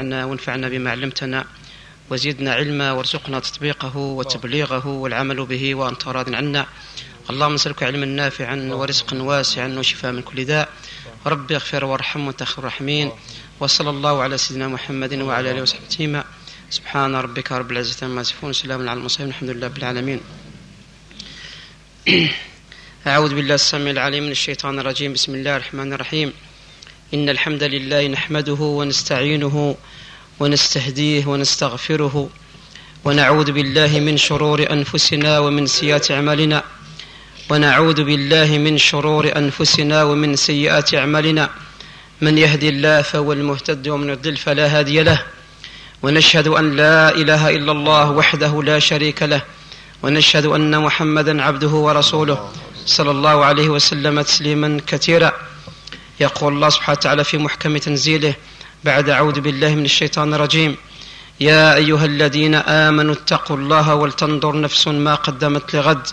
عنا وانفعنا بما علمتنا وزدنا علما وارزقنا تطبيقه وتبليغه والعمل به وأنت راض عنا. اللهم نسألك علما نافعا ورزقا واسعا وشفاء من كل داء. ربي اغفر وارحم وانت خير الراحمين. وصلى الله على سيدنا محمد وعلى آله وصحبه أجمعين. سبحان ربك رب العزة عما يصفون. وسلام على المرسلين. الحمد لله رب العالمين. أعوذ بالله السميع العليم من الشيطان الرجيم. بسم الله الرحمن الرحيم. إن الحمد لله نحمده ونستعينه ونستهديه ونستغفره ونعوذ بالله من شرور أنفسنا ومن سيئات أعمالنا ونعوذ بالله من شرور أنفسنا ومن سيئات أعمالنا من يهدي الله فهو المهتد ومن يضلل فلا هادي له ونشهد أن لا إله إلا الله وحده لا شريك له ونشهد أن محمدا عبده ورسوله صلى الله عليه وسلم تسليما كثيرا يقول الله سبحانه وتعالى في محكم تنزيله بعد أعوذ بالله من الشيطان الرجيم. يا أيها الذين آمنوا اتقوا الله ولتنظر نفس ما قدمت لغد.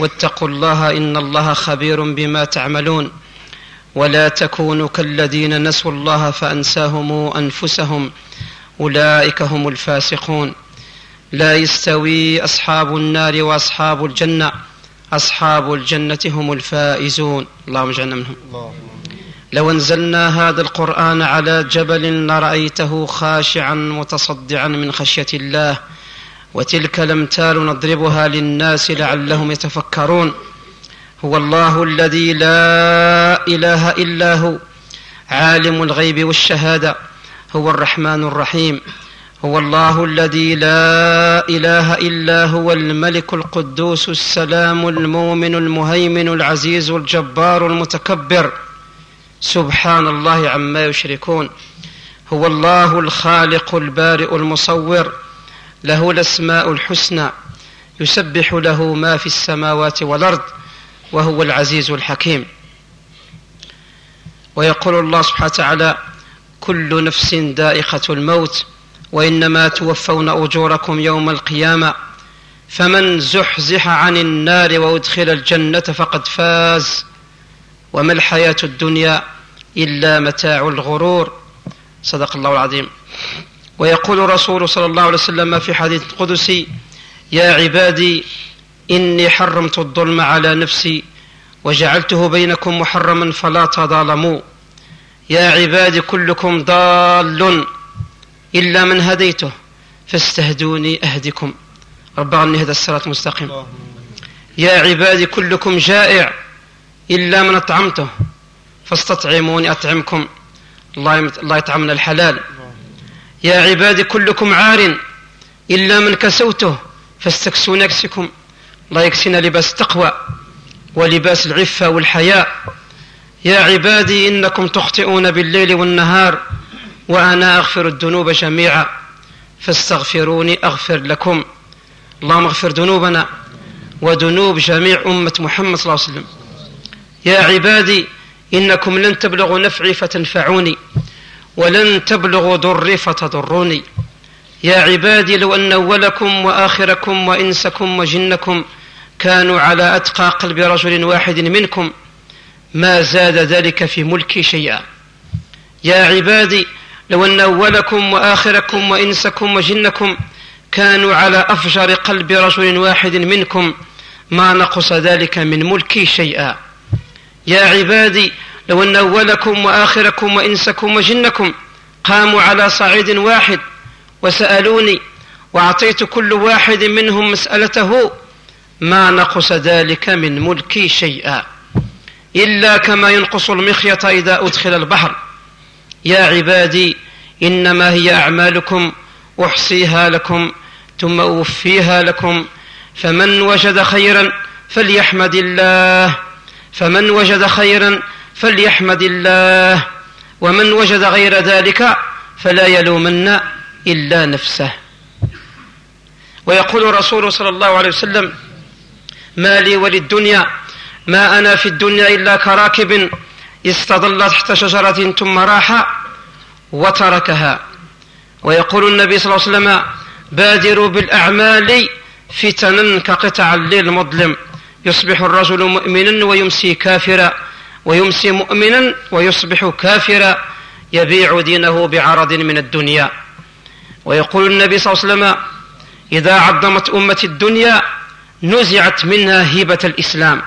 واتقوا الله إن الله خبير بما تعملون. ولا تكونوا كالذين نسوا الله فأنساهم أنفسهم. أولئك هم الفاسقون. لا يستوي أصحاب النار وأصحاب الجنة. أصحاب الجنة هم الفائزون. اللهم اجعلنا منهم. لو انزلنا هذا القرآن على جبل لرأيته خاشعا متصدعا من خشية الله وتلك الأمثال نضربها للناس لعلهم يتفكرون. هو الله الذي لا إله إلا هو عالم الغيب والشهادة هو الرحمن الرحيم. هو الله الذي لا إله إلا هو الملك القدوس السلام المؤمن المهيمن العزيز الجبار المتكبر. سبحان الله عما يشركون. هو الله الخالق البارئ المصور له الأسماء الحسنى يسبح له ما في السماوات والأرض وهو العزيز الحكيم. ويقول الله سبحانه وتعالى كل نفس دائقه الموت وإنما توفون أجوركم يوم القيامة فمن زحزح عن النار وأدخل الجنة فقد فاز. وما الحياة الدنيا إلا متاع الغرور. صدق الله العظيم. ويقول رسول صلى الله عليه وسلم في حديث القدسي يا عبادي إني حرمت الظلم على نفسي وجعلته بينكم محرما فلا تظالموا. يا عبادي كلكم ضال إلا من هديته فاستهدوني أهدكم. رب أني هذا الصراط المستقيم. يا عبادي كلكم جائع إلا من أطعمته فاستطعموني أطعمكم. الله يطعمنا الحلال. يا عبادي كلكم عار إلا من كسوته فاستكسون أكسكم الله يكسينا لباس التقوى ولباس العفة والحياء. يا عبادي إنكم تخطئون بالليل والنهار وأنا أغفر الذنوب جميعا. فاستغفروني أغفر لكم. اللهم اغفر ذنوبنا وذنوب جميع أمة محمد صلى الله عليه وسلم. يا عبادي إنكم لن تبلغوا نفعي فتنفعوني ولن تبلغوا ضري فتضروني. يا عبادي لو أن أولكم وآخركم وإنسكم وجنكم كانوا على أتقى قلب رجل واحد منكم ما زاد ذلك في ملكي شيئا. يا عبادي لو أن أولكم وآخركم وإنسكم وجنكم كانوا على أفجر قلب رجل واحد منكم ما نقص ذلك من ملكي شيئا. يا عبادي لو أن أولكم وآخركم وإنسكم وجنكم قاموا على صعيد واحد وسألوني وأعطيت كل واحد منهم مسألته ما نقص ذلك من ملكي شيئا. إلا كما ينقص المخيط إذا أدخل البحر. يا عبادي إنما هي أعمالكم أحصيها لكم ثم أوفيها لكم فمن وجد خيرا فليحمد الله. فمن وجد خيرا فليحمد الله ومن وجد غير ذلك فلا يلومن إلا نفسه. ويقول الرسول صلى الله عليه وسلم ما لي وللدنيا ما أنا في الدنيا إلا كراكب استظل تحت شجرة ثم راح وتركها. ويقول النبي صلى الله عليه وسلم بادروا بالأعمال فتنا كقطع الليل المظلم يصبح الرجل مؤمنا ويمسي كافرا ويمسي مؤمنا ويصبح كافرا يبيع دينه بعرض من الدنيا. ويقول النبي صلى الله عليه وسلم إذا عظمت أمة الدنيا نزعت منها هبة الإسلام.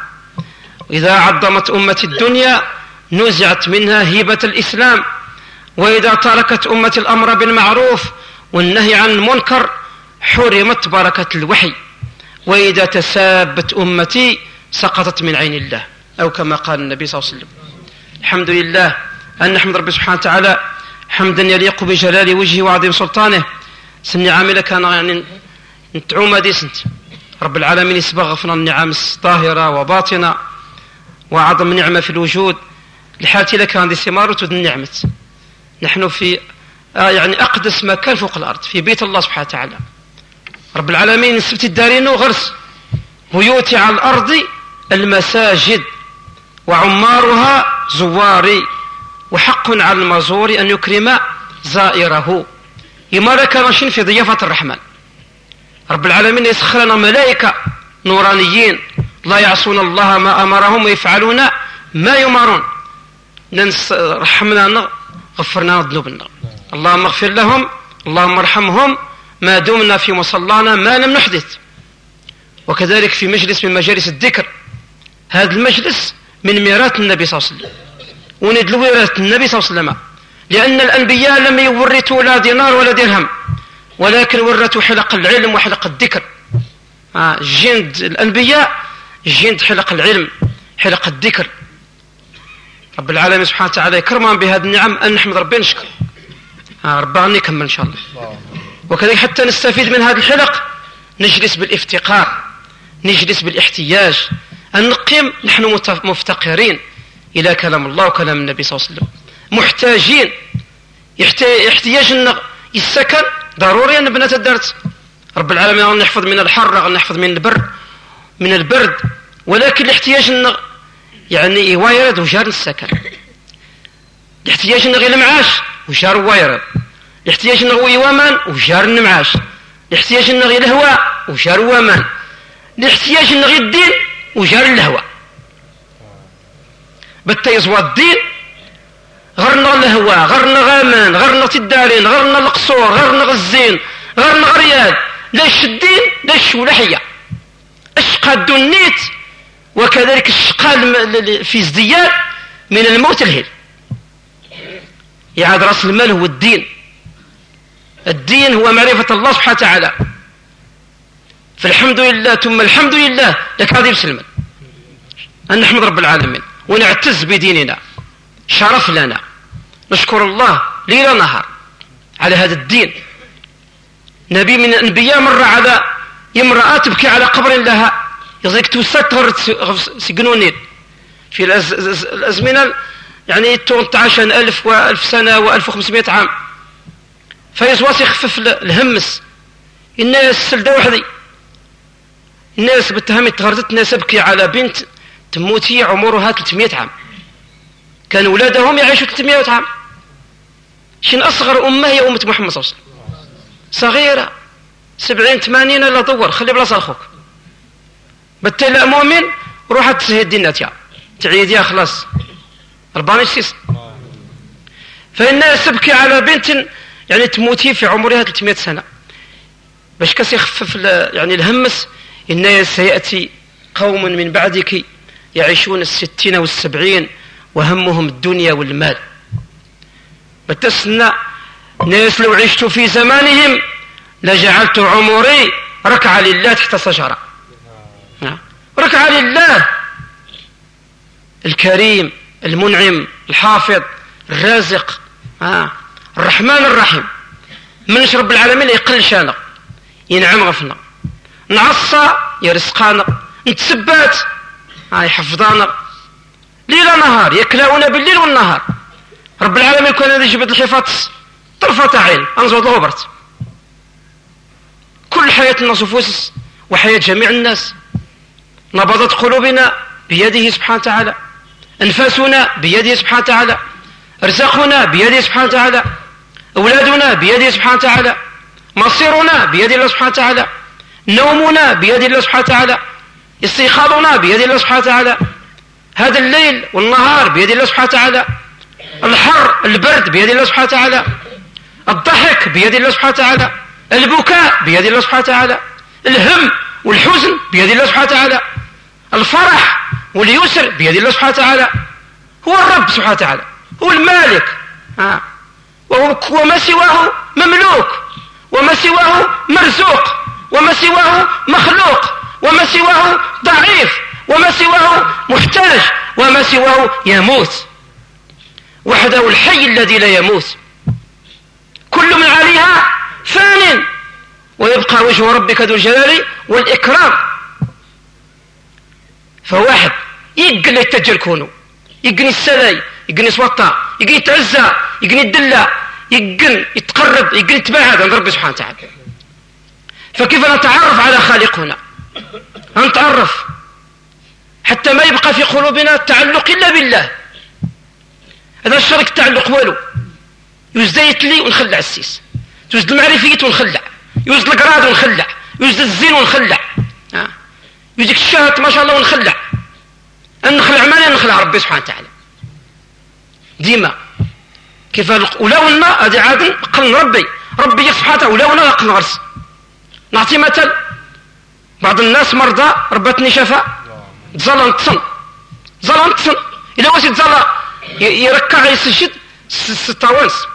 إذا عظمت أمة الدنيا نزعت منها هبة الإسلام. وإذا تركت أمة الأمر بالمعروف والنهي عن المنكر حرمت بركة الوحي. وإذا تسابت أمتي سقطت من عين الله. أو كما قال النبي صلى الله عليه وسلم. الحمد لله أن نحمد ربي سبحانه وتعالى حمدا يليق بجلال وجهه وعظيم سلطانه. سني عاملة كان يعني نتعوم دي سنت. رب العالمين يسبغ غفنا النعم الظاهرة وباطنة وأعظم نعمة في الوجود. لحالتي لك هذه ثمار النعمة. نحن في آه يعني أقدس مكان فوق الأرض في بيت الله سبحانه وتعالى. رب العالمين. سبت الدارين وغرس بيوت على الأرض المساجد وعمارها زواري. وحق على المزور أن يكرم زائره. يمارك كان في ضيافة الرحمن. رب العالمين يسخر لنا ملائكة نورانيين. لا يعصون الله ما أمرهم ويفعلون ما يمرون. ننس رحمنا غفرنا ذنوبنا. اللهم اغفر لهم اللهم ارحمهم. ما دمنا في مصلانا ما لم نحدث. وكذلك في مجلس من مجالس الذكر. هذا المجلس من ميراث النبي صلى الله عليه وسلم. وندلو ميراث النبي صلى الله عليه وسلم. لأن الأنبياء لم يورثوا لا دينار ولا درهم. ولكن ورثوا حلق العلم وحلق الذكر. آه جند الأنبياء جند حلق العلم حلق الذكر. رب العالمين سبحانه وتعالى يكرمهم بهذه النعم. أن نحمد ربنا نشكر آه ربنا نكمل إن شاء الله. وكذلك حتى نستفيد من هذه الحلق نجلس بالافتقار نجلس بالاحتياج أن نقيم نحن مفتقرين إلى كلام الله وكلام النبي صلى الله عليه وسلم. محتاجين. احتياج السكن ضروري أن بنات الدرس. رب العالمين نحفظ من الحر نحفظ من البر من البرد. ولكن الاحتياج يعني يوايرد وجار السكن. الاحتياج غير المعاش وجار وايرد. الاحتياج غير ومان وجار النمعاش الاحتياج أن غير الهواء وجار ومان الاحتياج أن غير الدين وجار الهواء بتا يزوى الدين غرنا الهواء غرنا غامان غرنا تدارين غرنا القصور غرنا غزين غرنا غرياد. لاش الدين؟ لاش ولحية أشقى الدنيت وكذلك الشقاء في ازدياد من الموت الهيل. يعاد رأس المال هو الدين. الدين هو معرفة الله سبحانه وتعالى. فالحمد لله ثم الحمد لله لك هذه بسلمان أن نحمد رب العالمين ونعتز بديننا. شرف لنا. نشكر الله ليل نهار على هذا الدين. نبي من الأنبياء مر على امرأة تبكي على قبر لها. يزيك توسط سجنونين في الأزمنة يعني 18 ألف وألف سنة وألف وخمسمائة عام. فيزواس يخفف الهمس. الناس سلدة وحدي. الناس بتهمت تغردت الناس تبكي على بنت تموتي عمرها 300 عام. كان ولادهم يعيشوا 300 عام. شن أصغر أمة هي أمة محمد صلى الله عليه وسلم؟ صغيرة. سبعين ثمانين لا دور. خلي بلاصة أخوك. بالتالي مؤمن روح تسهد تعيد يا خلاص. رباني سيس فإنها تبكي على بنت يعني تموتي في عمرها 300 سنة. باش كاس يخفف يعني الهمس إنه سيأتي قوم من بعدك يعيشون الستين والسبعين وهمهم الدنيا والمال. بتسنى ناس لو عشت في زمانهم لجعلت عمري ركعة لله تحت شجرة نعم. ركعة لله. الكريم المنعم الحافظ الرازق. آه. الرحمن الرحيم. من رب العالمين يقل شانا ينعم غفنا نعصى يرزقانا. نتسبات آه يحفظانا. ليل نهار يكلاونا بالليل والنهار. رب العالمين كون هذا جبت الحفاظ طرفة عين. أنزود الغبرت. كل حياة الناس فوسس وحياة جميع الناس. نبضت قلوبنا بيده سبحانه وتعالى. أنفاسنا بيده سبحانه وتعالى. رزقنا بيده سبحانه وتعالى. أولادنا بيده سبحانه وتعالى مصيرنا بيد الله سبحانه وتعالى نومنا بيد الله سبحانه وتعالى استيقاظنا بيد الله سبحانه وتعالى هذا الليل والنهار بيد الله سبحانه وتعالى الحر البرد بيد الله سبحانه وتعالى الضحك بيد الله سبحانه وتعالى البكاء بيد الله سبحانه وتعالى الهم والحزن بيد الله سبحانه وتعالى الفرح واليسر بيد الله سبحانه وتعالى هو الرب سبحانه وتعالى هو المالك آه. وما سواه مملوك وما سواه مرزوق وما سواه مخلوق وما سواه ضعيف وما سواه محتاج وما سواه يموت. وحده الحي الذي لا يموت. كل من عليها فان ويبقى وجه ربك ذو الجلال والإكرام. فواحد يقل يتجل كونو يقني السلاي يقني سوطا يقني يتعزى يقني الدلة يقن يتقرب يقن يتباعد عند ربي سبحانه وتعالى. فكيف نتعرف على خالقنا نتعرف. حتى ما يبقى في قلوبنا التعلق إلا بالله. هذا الشرك التعلق والو. يزديت لي ونخلع السيس. يوجد المعرفية ونخلع. يوجد القراد ونخلع. يوجد الزين ونخلع. يوجد الشهد ما شاء الله ونخلع. نخلع مالي نخلع ربي سبحانه وتعالى. ديما. كيف ولو ان هذه عاد قلن ربي. ربي سبحانه وتعالى ولو ان قلن غرس. نعطي مثل. بعض الناس مرضى ربتني شفاء ظلم تصن ظلم تصن إلا واش يتظلم يركع يسجد ستوانس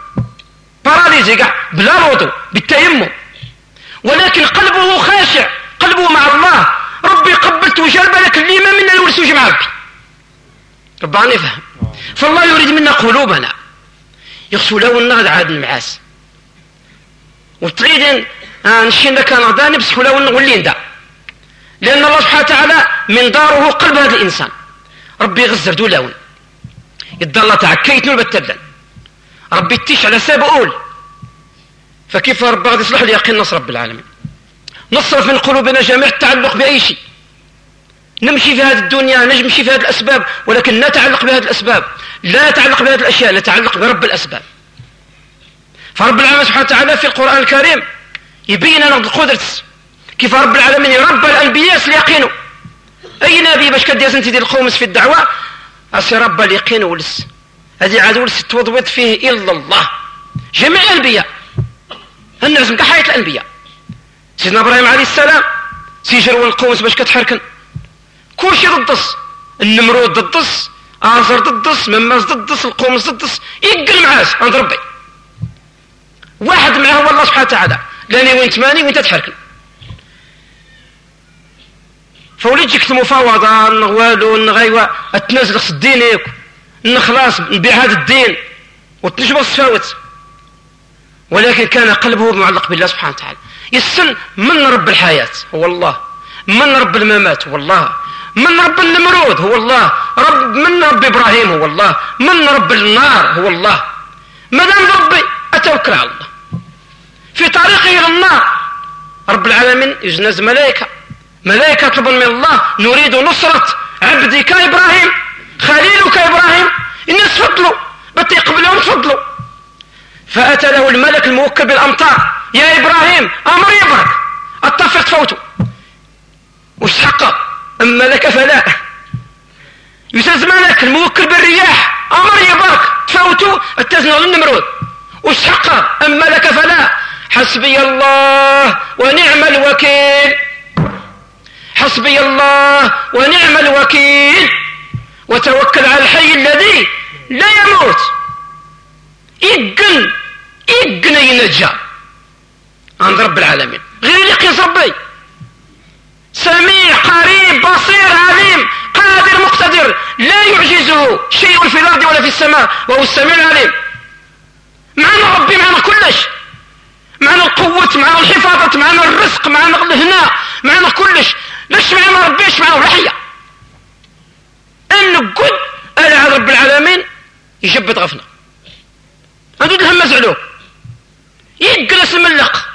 باراليزي كاع بلا الوضوء بالتيمم. ولكن قلبه خاشع. قلبه مع الله. ربي قبلت وجرب لك اللي ما منا الورسوج مع ربي ربي يفهم. فالله يريد منا قلوبنا. يخصو لو النغد عاد المعاس. وتريدين آه نشين لك نغداني بس لو نولين دا لأن الله سبحانه وتعالى من داره قلب هذا الإنسان. ربي يغزر دو لون يدى تاع كيتنو البتدن ربي تيش على ساب أول. فكيف ربي غادي يصلح لي يقين نصر رب العالمين. نصرف من قلوبنا جميع التعلق بأي شيء. نمشي في هذه الدنيا نمشي في هذه الأسباب ولكن لا تعلق بهذه الأسباب. لا نتعلق بهذه الأشياء نتعلق برب الأسباب. فرب العالمين سبحانه وتعالى في القرآن الكريم يبين لنا القدرة كيف رب العالمين يربى الأنبياء ليقينوا أي نبي باش كدير أنت ديال الخومس في الدعوة؟ أسي رب اليقين ولس. هذه عاد ولس توضوض فيه إلا الله. جميع الأنبياء. الناس كحياة الأنبياء. سيدنا إبراهيم عليه السلام سيجروا القوس باش كتحركن. كلشي ضدس النمرود ضدس آزر ضدس مماز ضدس القومس ضدس يقل معاس عند ربي. واحد معاه هو الله سبحانه وتعالى. لاني وين تماني وين تتحركن فوليت جيك المفاوضة والو نغيوا التنازل خص دينك خلاص نبيع هذا الدين. وتنجبر السفاوت ولكن كان قلبه معلق بالله سبحانه وتعالى. يسن من رب الحياة؟ هو الله من رب الممات؟ هو الله من رب النمرود هو الله. رب من رب إبراهيم هو الله. من رب النار هو الله. ما دام ربي أتوكل على الله. في طريقه إلى النار رب العالمين يجنز ملائكة. ملائكة يطلب من الله. نريد نصرة عبدك إبراهيم. خليلك إبراهيم. الناس فضلوا بت يقبلهم فضلوا فأتى له الملك الموكل بالأمطار. يا إبراهيم أمر يبرك. أتفق تفوتوا وش حقه أما لك فلا. يتزمنك الموكل بالرياح. أمر يبرك تفوتوا التزنوا للنمرود. وش حقه أما لك فلا. حسبي الله ونعم الوكيل. حسبي الله ونعم الوكيل. وتوكل على الحي الذي لا يموت. إقن إقن ينجى عند رب العالمين. غير يقين ربي سميع قريب بصير عليم. قادر مقتدر. لا يعجزه شيء في الأرض ولا في السماء وهو السميع العليم. معنا ربي معنا كلش. معنا القوة معنا الحفاظة معنا الرزق معنا الهناء معنا كلش. ليش معنا ربي إيش معنا الرحية أن قد على رب العالمين يجبد غفنا هذو الهم علوه يجلس ملق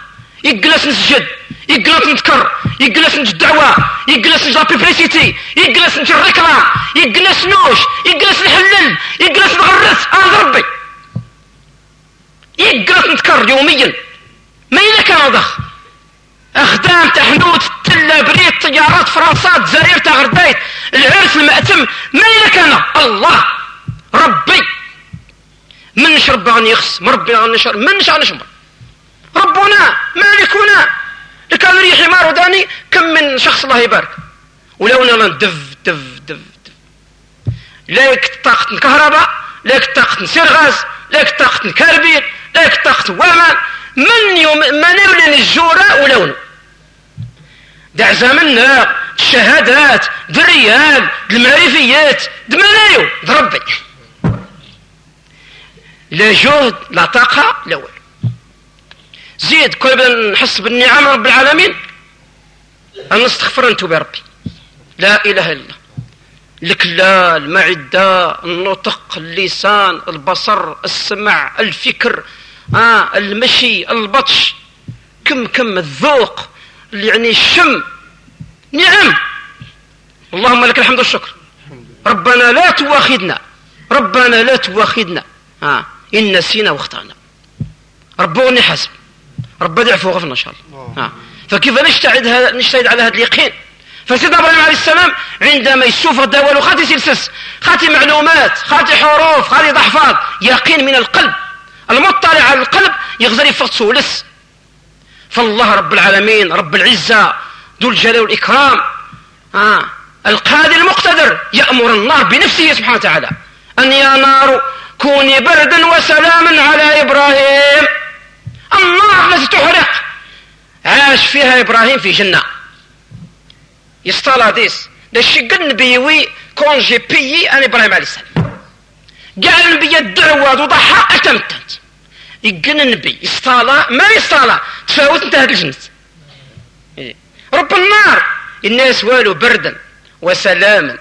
يجلس نسجد يجلس نتكر يجلس نج الدعوة يجلس نج بيبليسيتي يجلس نج الركلام يجلس نوش يجلس نحلل يجلس نغرس. أنا ربي. يجلس نتكر يوميا. ما إذا كان ضخ أخدام تحنوت تلا بريد طيارات فرنسات زاير تغردايت العرس المأتم. ما إذا كان. الله. ربي. من شرب يخص مربي غني شرب من شغني نشمر ربنا مالكنا. لكان ريح حمار وداني كم من شخص الله يبارك. ولو نلا دف دف دف. دف لاك طاقة الكهرباء لاك طاقة نسير غاز لاك طاقة الكربير لاك طاقة وامان من يوم ما نولي الجورة ولون دع زمننا الشهادات الريال المعرفيات دمنايو ربي. لا جهد لا طاقة لا والو زيد كل نحس بالنعم رب العالمين. أن نستغفر أنتو بربي لا إله إلا الله. الكلا المعدة النطق اللسان البصر السمع الفكر آه المشي البطش. كم كم الذوق يعني الشم. نعم. اللهم لك الحمد والشكر. ربنا لا تواخذنا. ربنا لا تواخذنا. آه إن نسينا واخطأنا. ربوني حسب رب يعفو وغفرنا إن شاء الله. آه. فكيف نجتهد نجتهد على هذا اليقين؟ فسيدنا إبراهيم عليه السلام عندما يسوف الدوال خاتي سلسس خاتي معلومات خاتي حروف خاتي ضحفات. يقين من القلب. المطلع على القلب يغزر يفقد سولس فالله رب العالمين رب العزة ذو الجلال والإكرام. آه. القادر المقتدر يأمر النار بنفسه سبحانه وتعالى. أن يا نار كوني بردا وسلاما على إبراهيم. النار التي تحرق عاش فيها إبراهيم في جنة. يصطلى ديس للشق نبيوي كونجي بيي أن إبراهيم عليه السلام. قال النبي الدعوة وضحى أتمتنت يقن النبي يصطلى ما يصطلى تفاوت انت هذا الجنة. رب النار. الناس والو بردا وسلاما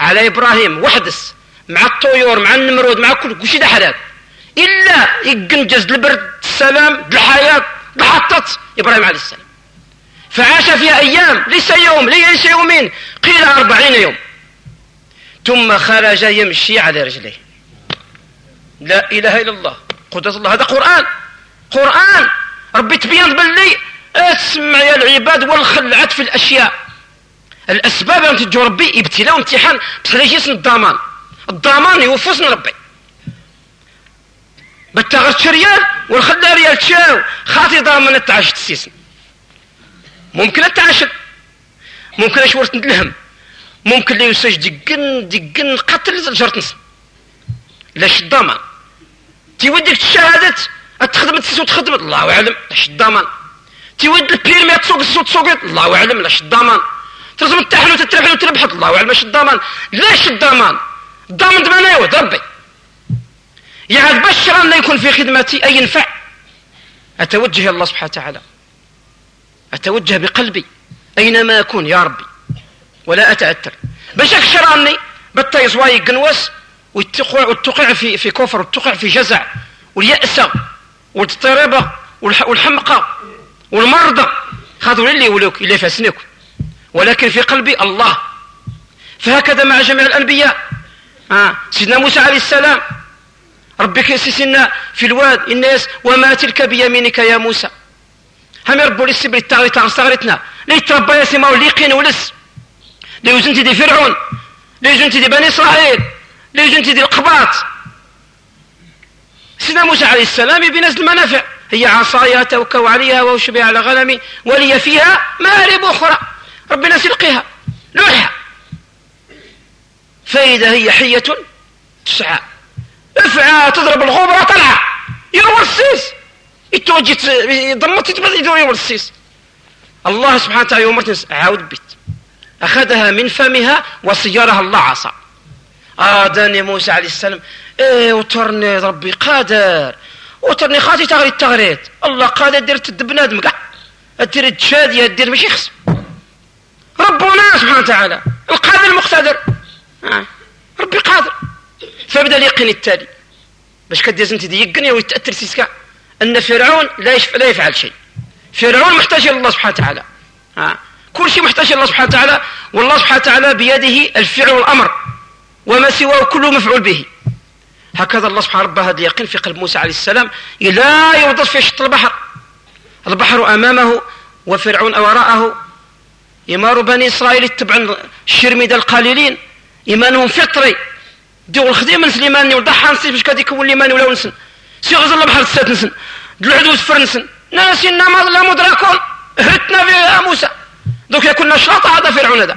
على إبراهيم وحدس. مع الطيور مع النمرود مع كل شيء ده حلال إلا يقنجز البرد السلام الحياة لحطت. إبراهيم عليه السلام. فعاش فيها أيام ليس يوم ليس يومين قيل أربعين يوم. ثم خرج يمشي على رجليه. لا إله إلا الله. قدرة الله. هذا قرآن. قرآن. ربي تبين باللي. أسمع يا العباد والخلعت في الأشياء. الأسباب أن ربي ابتلاء وامتحان. بس ليش الضمان الضمان يوفوسنا ربي. بتغرت ريال والخلا ريال تشاو. خاطي ضامن التعاش تسيسن ممكن التعاش ممكن اشورت الهم ممكن اللي يسج دقن دقن قتل جرت نص لاش الضمان تيوديك الشهادة تخدم تسيس وتخدم الله اعلم لاش الضمان تيود البيرمي تسوق تسوق تسوق الله اعلم لاش الضمان ترسم التحل وتتربح وتربح الله اعلم لاش الضمان لاش الضمان الضمان دمان أيوه ربي يعني بشرا لا يكون في خدمتي أي ينفع. أتوجه الله سبحانه وتعالى. أتوجه بقلبي. أينما أكون يا ربي. ولا أتأثر. بشك شراني بطيس واي قنوس وتقع في في كفر وتقع في جزع واليأسة والاضطرابة والحمقى والمرضى خذوا اللي يولوك اللي فاسنك ولكن في قلبي الله. فهكذا مع جميع الأنبياء. آه. سيدنا موسى عليه السلام. ربك يسسنا في الواد الناس وما تلك بيمينك يا موسى. هم يربوا لي السبل التغري تغرتنا لي تربى يا سيما وليقين ولس. لي وزنتي دي فرعون. لي وزنتي دي بني إسرائيل. لي وزنتي دي القباط. سيدنا موسى عليه السلام بنزل المنافع هي عصايا توكو عليها واشبه على غنمي ولي فيها مآرب أخرى. ربنا سلقها لوحها. فإذا هي حية تسعى. تضرب الغبرة طلع. يروى السيس. يتوجد ضمت يدور السيس. الله سبحانه وتعالى يوم عاود بيت. أخذها من فمها وصيرها الله عصا. آداني موسى عليه السلام إيه وترني ربي قادر. وترني خاطي تغري التغريت الله قادر دير تد بنادم كاع دير تشادية دير ماشي خصم ربنا سبحانه وتعالى القادر المقتدر. آه. ربي قادر. فبدأ اليقين التالي. باش كدير انت يقن ويتاثر سيسكا. أن فرعون لا لا يفعل شيء. فرعون محتاج إلى الله سبحانه وتعالى. ها؟ كل شيء محتاج إلى الله سبحانه وتعالى والله سبحانه وتعالى بيده الفعل والأمر. وما سواه كله مفعول به. هكذا الله سبحانه رب هذا اليقين في قلب موسى عليه السلام. لا يوضص في شط البحر. البحر أمامه وفرعون وراءه. إمار بني إسرائيل اتبعا الشرمدة القليلين. إيمانهم فطري. ديو الخديمه سليماني وضحى نسي باش كادي يكون ليماني ولا ونسن. سي غزل بحال السات نسن. العدو تفرنسن ناسينا ما لا مدركون هرتنا في موسى. دوك كنا شلاطة هذا فرعون هذا.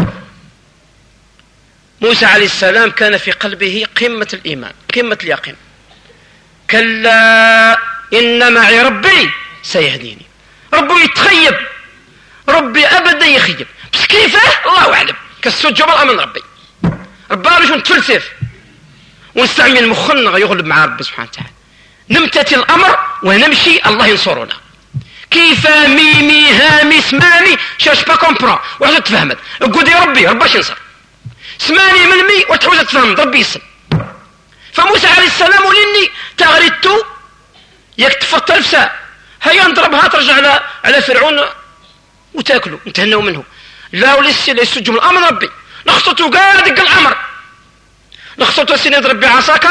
موسى عليه السلام كان في قلبه قمة الإيمان قمة اليقين. كلا إن معي ربي سيهديني. ربي يتخيب. ربي أبدا يخيب. بس كيف؟ الله أعلم. كالسود جبل من ربي. ربي باش نتفلسف. ونستعمل مخنا يغلب مع ربي سبحانه وتعالى. نمتثل الأمر ونمشي الله ينصرنا. كيف ميمي هامي سماني شاش با كومبرون. واحد تفهمت؟ قول يا ربي رباش ينصر. سماني من مي وتحوز تفهم ربي يسلم فموسى عليه السلام ولني تغريتو ياك تفرط الفساء هيا نضربها ترجع على على فرعون وتاكلوا نتهنوا منه. لا ولسي لا يسجم الأمر ربي. نخططوا قاعد دق الأمر. نخططوا سيني يضرب بعصاك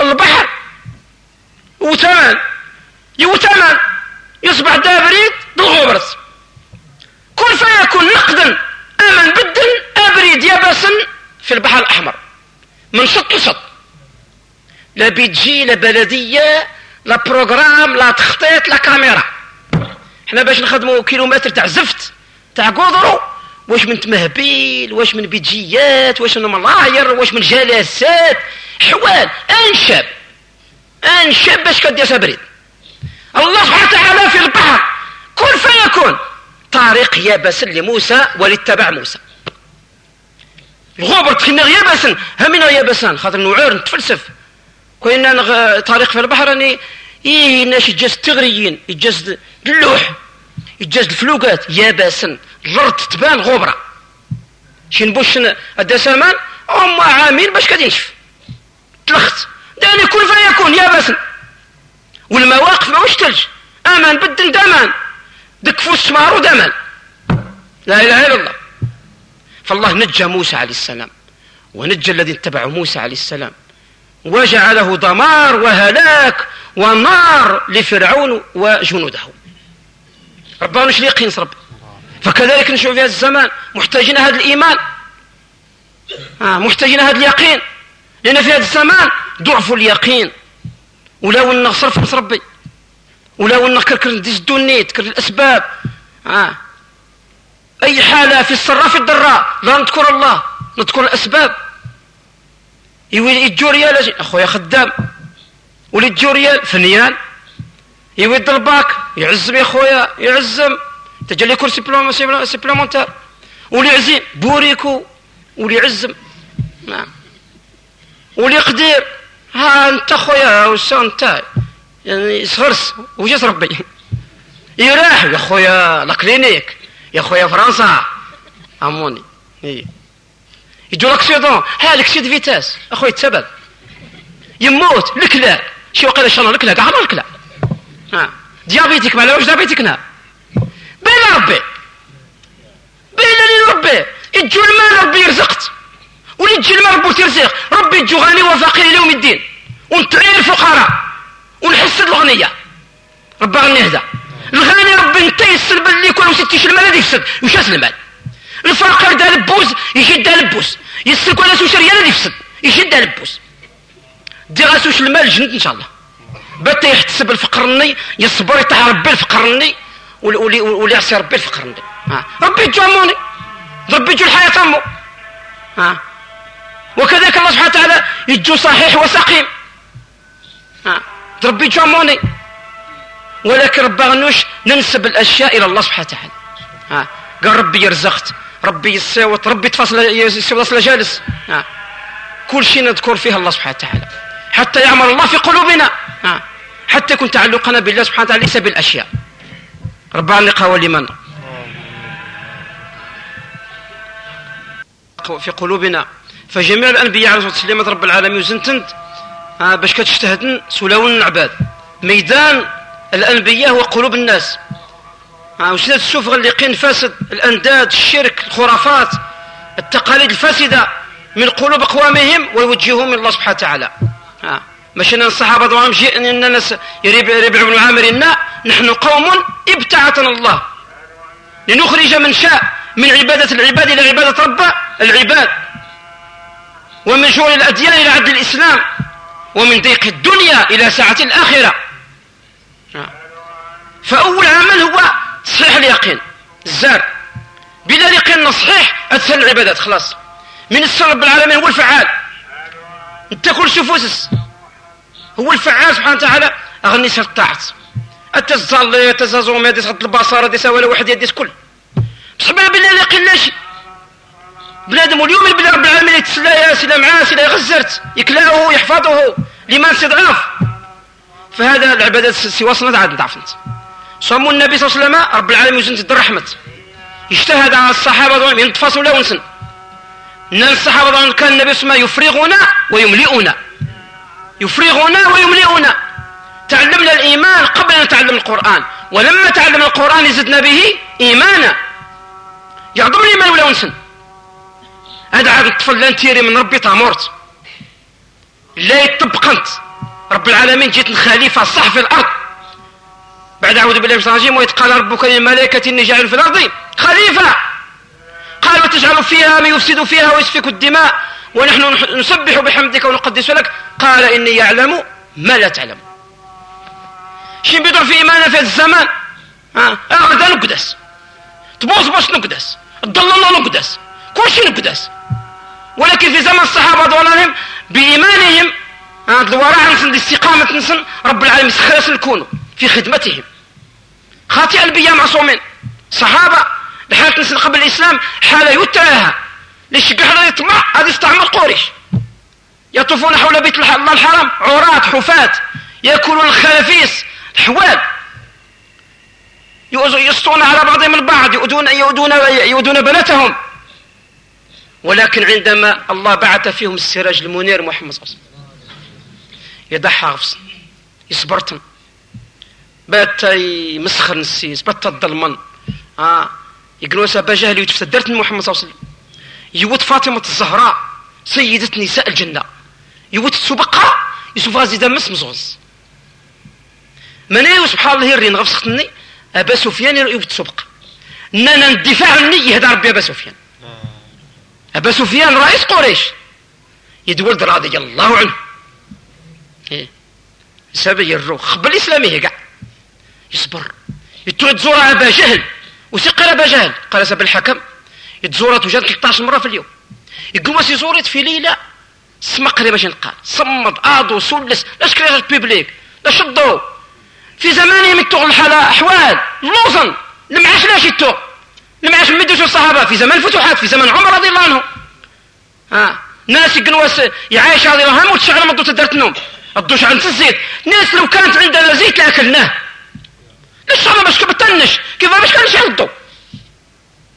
البحر. وثمان يوتمان يصبح دابريد بالغبرس كن فيكون نقدا. آمن بدن أبريد يابسا في البحر الأحمر. من شط لشط لا بيجي لا بلدية لا بروغرام لا تخطيط لا كاميرا. إحنا باش نخدموا كيلومتر تاع زفت تاع قدرو واش من تمهبيل واش من بيجيات واش من ملاير واش من جلسات. حوال انشاب انشاب باش كدير بريد الله سبحانه وتعالى في البحر. كن فيكون. طريق يابس لموسى ولاتبع موسى. الغبر تخينا يابسا. همنا يابسان خاطر نوعور نتفلسف. كوينا طريق في البحر راني إيه الناس يجاز التغريين يجاز اللوح يجاز الفلوقات. يابسا. الأرض تبان غبرة. شي نبوش ادا سامان هم عامين باش كتنشف تلخت. داني كل فيكون يابسا والمواقف ماهوش ثلج أمان بدن دامان. دكفو السمار ودامان. لا إله إلا الله. فالله نجى موسى عليه السلام. ونجى الذين اتبعوا موسى عليه السلام. وجعله دمار وهلاك ونار لفرعون وجنوده. ربنا مش يقين رب فكذلك نشوف في هذا الزمان محتاجين هذا الإيمان. آه محتاجين هذا اليقين. لأن في هذا الزمان ضعف اليقين. ولو أن صرف ربي. ولو أن كركر ندزدو النيت كر الأسباب. آه. أي حالة في السراء في الضراء؟ لا نذكر الله نذكر الأسباب. يجو ريال أخويا خدام. ولد جو ريال فنيان. يود الباك يعزم يا خويا يعزم. تجلي كل سيبلومونتار ولي عزيم بوريكو ولي عزم نعم ولي قدير ها انت خويا وسا انت يعني صغرس وجات ربي يراح يا خويا لا كلينيك يا خويا فرنسا اموني إيه. يجو لاكسيدون ها لكسيد فيتاس اخويا تسبب يموت الكلا شي وقيلا شنو الكلا كاع ما الكلا ها ديابيتيك ما ديابيتيك نا بين ربي بين ربي يجو يرزقت ولي تجي المال ربي ترزق ربي يجو غني وفقير يوم الدين. ونتعين الفقراء. ونحسد الغنية ربي غني هذا. الغني ربي انت يسلب اللي كل وستيش المال هذا يفسد. وش المال. الفقير دا لبوز يشد لبوز يسلك ولا سوش ريال يفسد. يشد لبوز دي غاسوش المال جنت إن شاء الله. بتا يحتسب الفقرني يصبر يطيح ربي الفقرني ولي ولي يعصي ربي الفقرني ربي يجاموني ربي يجو الحياة امه ها. وكذلك الله سبحانه وتعالى يجو صحيح وسقيم. ها. ربي يجاموني ولكن ربي غنوش ننسب الأشياء إلى الله سبحانه وتعالى. ها. قال ربي يرزقت. ربي يصوت ربي تفصل يصوت جالس ها. كل شيء نذكر فيه الله سبحانه وتعالى. حتى يعمل الله في قلوبنا. حتى يكون تعلقنا بالله سبحانه وتعالى ليس بالأشياء. ربنا اللقاء لمن في قلوبنا. فجميع الأنبياء عليه الصلاة والسلام رب العالمين وزنتند باش كتجتهدن سلاون العباد. ميدان الأنبياء هو قلوب الناس. وشنات السفغ اللي قين فاسد الأنداد الشرك الخرافات التقاليد الفاسدة من قلوب أقوامهم ويوجههم من الله سبحانه وتعالى. مشينا الصحابة دوام جئنا الناس ربع بن عامر نحن قوم ابتعثنا الله. لنخرج من شاء. من عبادة العباد إلى عبادة رب العباد. ومن شؤون الأديان إلى عدل الإسلام. ومن ضيق الدنيا إلى سعة الآخرة. فأول عمل هو تصحيح اليقين. الزار بلا يقين صحيح أتسهل العبادات. خلاص. من السر رب العالمين هو الفعال. أنت كل شفوسس هو الفعال سبحانه وتعالى. أغني سر الطاعت التزال تزازو ما ديس البصارة ديس ولا واحد يديس كل. بلا يقين لا شيء بنادم واليوم بلا رب العالمين يتسلى يا سيدي معاه سيدي غزرت يكلاه يحفظه لمن استضعاف فهذا العبادات سوى صنع عاد ضعفنت صموا النبي صلى الله عليه وسلم رب العالمين يزن الرحمة اجتهد على الصحابة ينتفصوا لا ونسن إن الصحابة كان النبي صلى الله عليه وسلم يفرغنا ويملئنا. يفرغنا ويملئنا. تعلمنا الإيمان قبل أن نتعلم القرآن. ولما تعلم القرآن زدنا به إيمانا. يعظم الإيمان ولا ونسن هذا عاد الطفل لا نتيري من ربي تامورت لا يطبقنت رب العالمين جيت الخليفة صح في الأرض. بعد أعوذ بالله من الشيطان الرجيم قال ربك للملائكة إني جاعل في الأرض خليفة! قال وتجعل فيها من يفسد فيها ويسفك الدماء ونحن نسبح بحمدك ونقدس لك. قال إني يعلم ما لا تعلم. شين بيضر في إيماننا في هذا الزمان؟ ها؟ هذا نقدس. تبوظ باش نقدس. تضل الله نقدس كل شيء نقدس ولكن في زمن الصحابة ضلالهم بإيمانهم الوراء نسن الاستقامة نسن رب العالمين سخرس الكون في خدمتهم. خاطئ الأنبياء معصومين. صحابة لحالة نسن قبل الإسلام حالة يتلاها ليش قحر يطمع؟ هذه استعمر قريش. يطوفون حول بيت الله الحرام عراة حفاة يأكلون الخلافيس الحوال يسطون على بعضهم البعض يؤدون يؤدون يؤدون بناتهم. ولكن عندما الله بعث فيهم السراج المنير محمد صلى الله عليه وسلم يضحى غفص يصبرتن بات يمسخر نسيس بات الظلمن آه يقولون سابا جهل يتفسد درت محمد صلى الله عليه وسلم. يوت فاطمة الزهراء سيدة نساء الجنة. يوت السبقة يسوف غازي دمس مزغز من سبحان الله يرين غفصتني. أبا سفيان يوت السبقة نانا الدفاع عني هذا ربي أبا سفيان. أبا سفيان رئيس قريش. يدولد رضي الله عنه. إيه. سبب يرو خبر الإسلامي كاع يصبر. يترد زورة أبا جهل. وثقل أبا جهل. قال سب الحكم. يتزورة توجد 13 مرة في اليوم. يقول واسي زورت في ليلة. سمقري باش نقال صمد آضو سلس. لا شكري بيبليك لا شدو. في زمانهم يتوغ الحالة أحوال. لوزن المعاش لاش يتوغ المعاش مدوش الصحابة. في زمان الفتوحات في زمان عمر رضي الله عنه. ها ناس يقولوا يعيش رضي الله عنه وتشعر مدو تدرت النوم. الدوش عن الزيت. ناس لو كانت عندنا زيت لاكلناه ليش أنا باش كبتنش كيف باش كان يشعل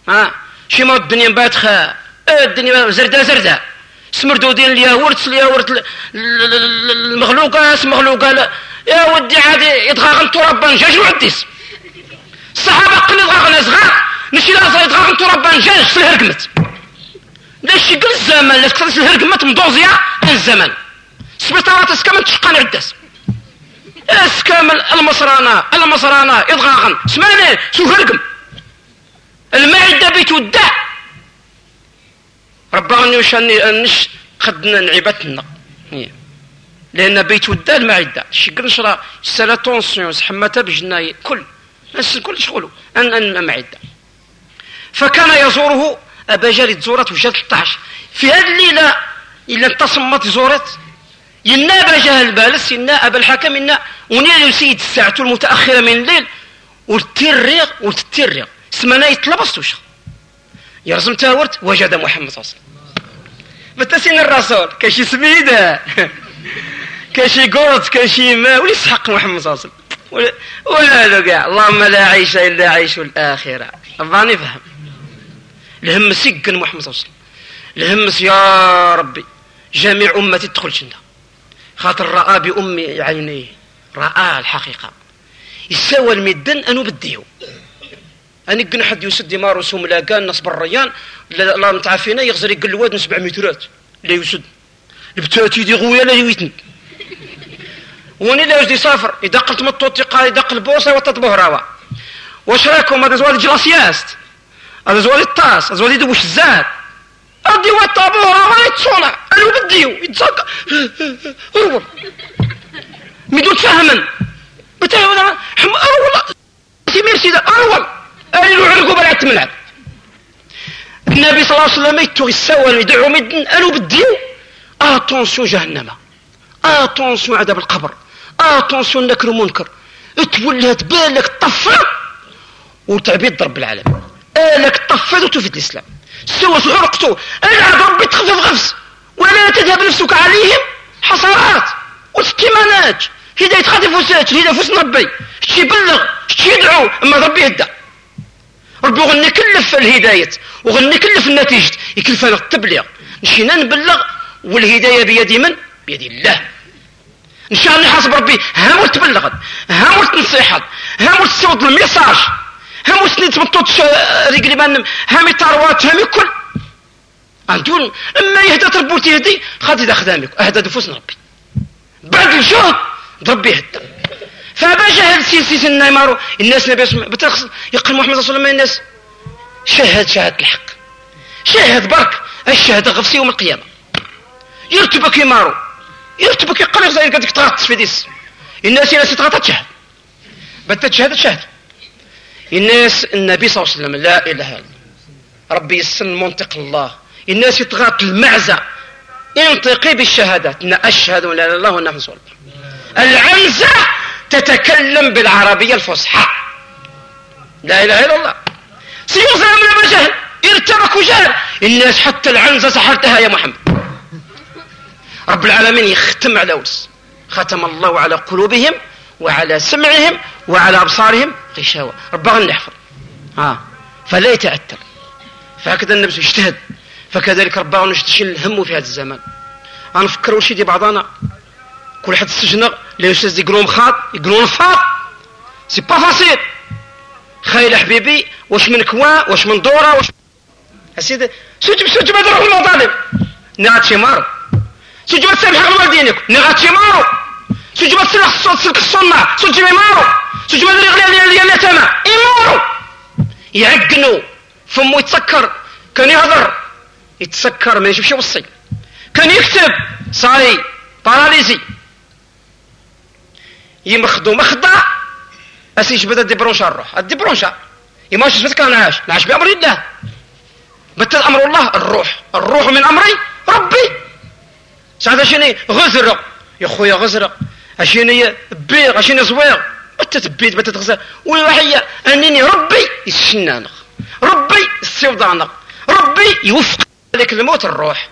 ها شي ما الدنيا مباتخة الدنيا زردة زردة. سمردودين الياورت الياورت المغلوقة مغلوقة يا ودي عادي يتغاغن تربا نجاج وعديس الصحابة قل يتغاغن صغار نشي لا يتغاغن تربا نجاج سلهرقمت ليش يقول الزمن لا تكسر سلهرقمت مدوزية الزمن. سبيطارات اسكامل تشقان عدس اسكامل المصرانة المصرانة إضغاغن سمعني سوهرقم المعدة بيتودع ربغني وشاني نش خدنا نعيبتنا. لأن بيت ودا المعدة شكل نشرا سلا تونسيون سحمتا بجناي. كل. الناس كل شغلو أن أن معدة فكان يزوره أبا جاري زورت وجات 13 في هذه الليلة إلا تصمت زورت ينا أبا جهل بالس ينا أبا الحكم ينا. ونيل سيد الساعة المتأخرة من الليل. وتريغ وتتريغ سمنا يتلبس وش يرسم تاورت وجد محمد صلى الله عليه وسلم. متسين الرسول. كشي سميدة كشي قرط كشي ما وليس حق محمد صلى الله عليه وسلم. ولا له قاع. اللهم لا عيش إلا عيش الآخرة. أبغاني فهم. الهم سجن محمد صلى الله عليه وسلم. الهم يا ربي جميع أمتي تدخل جنة. خاطر رأى بأمي عينيه رأى الحقيقة. يساوى الميدان أنو بديو أني قن حد يسد ديمار وسوم لاقان نصب الريان. لا متعافينا يغزر يقل الواد من سبع مترات. لا يسد. بتاتي دي غويا لا يويتن وني لا يجدي سافر يدق التمطوط قال يدق البوصة وتطبه راوا واش راكم؟ هذا زوال جلاسياست هذا زوال الطاس هذا زوال يدوش الزاد. اديو الطابورة ما يتصونع. ألو بديو يتزق اول ميدو تفهمن بتاع حم اول سي ميرسي اول ألو عرقو بلا تمنع النبي صلى الله عليه وسلم يتو يساوى يدعو مدن ألو بديو اتونسيون جهنم. اتونسيون عذاب القبر. اتونسيون نكر منكر تولات بالك طفى وتعبيد رب العالمين بالك طفى وتفيد الاسلام سوى سحرقتو العب ربي تخفف غفز ولا تذهب نفسك عليهم حصرات واستمانات هداية خاطف وسات هداية فوس ربي شي يبلغ شي يدعو اما ربي يهدى ربي غني كلف الهداية وغني كلف النتيجة يكلف التبليغ نشينا نبلغ والهداية بيد من؟ بيد الله إن شاء الله حسب ربي هامو تبلغ هامو تنصيحت هامو تسود الميساج هامو سنين تبطوط رجلي بان هامي تاروات هامي كل عندون إما يهدى تربوت يهدي خاطي دا خدامك أهدى دفوسنا ربي. بعد الجهد ربي يهدى. فابا جهل سي سي النيمارو الناس نبي بترخص يقول محمد صلى الله عليه وسلم الناس شهد شهادة الحق. شهد برك الشهادة غفسي يوم القيامة. يرتبك يمارو يرتبك يقلق زي قدك تغطس في ديس. الناس الناس تغطى تشهد بدت تشهد تشهد الناس النبي صلى الله عليه وسلم لا إله إلا ربي يسن منطق الله. الناس يتغاط المعزة. انطقي بالشهادات. إن أشهد أن لا إله إلا الله وأن الله. العنزة تتكلم بالعربية الفصحى. لا إله إلا الله. سيوصل من جهل. ارتبك وجهل الناس حتى العنزة سحرتها يا محمد. رب العالمين يختم على وس ختم الله على قلوبهم وعلى سمعهم وعلى أبصارهم. غشاوة. ربنا نحفر آه. فلا يتأثر فهكذا النبي اجتهد فكذلك ربنا نشتشل الهم في هذا الزمان. أنا نفكر وش دي بعضنا. كل حد السجن لا يستاذ يقولون خاط يقولون فاط سي با فاسيل خايل حبيبي واش من كوا واش من دورة واش سوتي سوتي ما تروح المطالب نعت شي مارو ما تسامح والدينك نعت شي مارو. ما تسلح سلك الصنع ما مارو دري غلي ديال اليتامى. يمارو. يعقنوا فمو يتسكر. كان يهضر. يتسكر ما يشوفش يوصي كان يكتب. صاي باراليزي. يمخدو مخضع اسيش بدا ديبرونشا الروح. الديبرونشا يماش سبتك أنا عاش. نعاش بأمر الله. بتل أمر الله. الروح. الروح من أمري. ربي. سعد شنو غزر يا خويا غزر أشيني بيغ أشيني زويغ. بتتبيت بتتغزر والوحية أنني ربي يسنانغ ربي السيوضانغ ربي يوفق لك الموت الروح.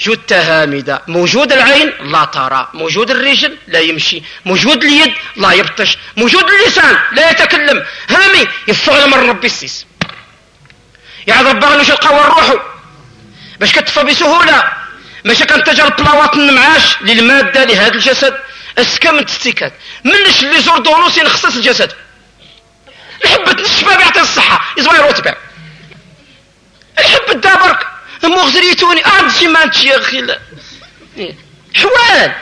جود تهامدة موجود العين لا ترى. موجود الرجل لا يمشي. موجود اليد لا يبطش. موجود اللسان لا يتكلم. هامي يفعل من ربي السيس. ربنا نش القوى الروح. باش كتفى بسهولة. باش كنتجر بلاوات النمعاش للمادة لهذا الجسد. اسكم تستيكات. منش اللي زور دونوس ينخصص الجسد؟ الحبة الشباب يعطي الصحة. يزوي رتبة الحبة دابرك. مغزريتوني ارض شي مانتشي يا أخي. حوال.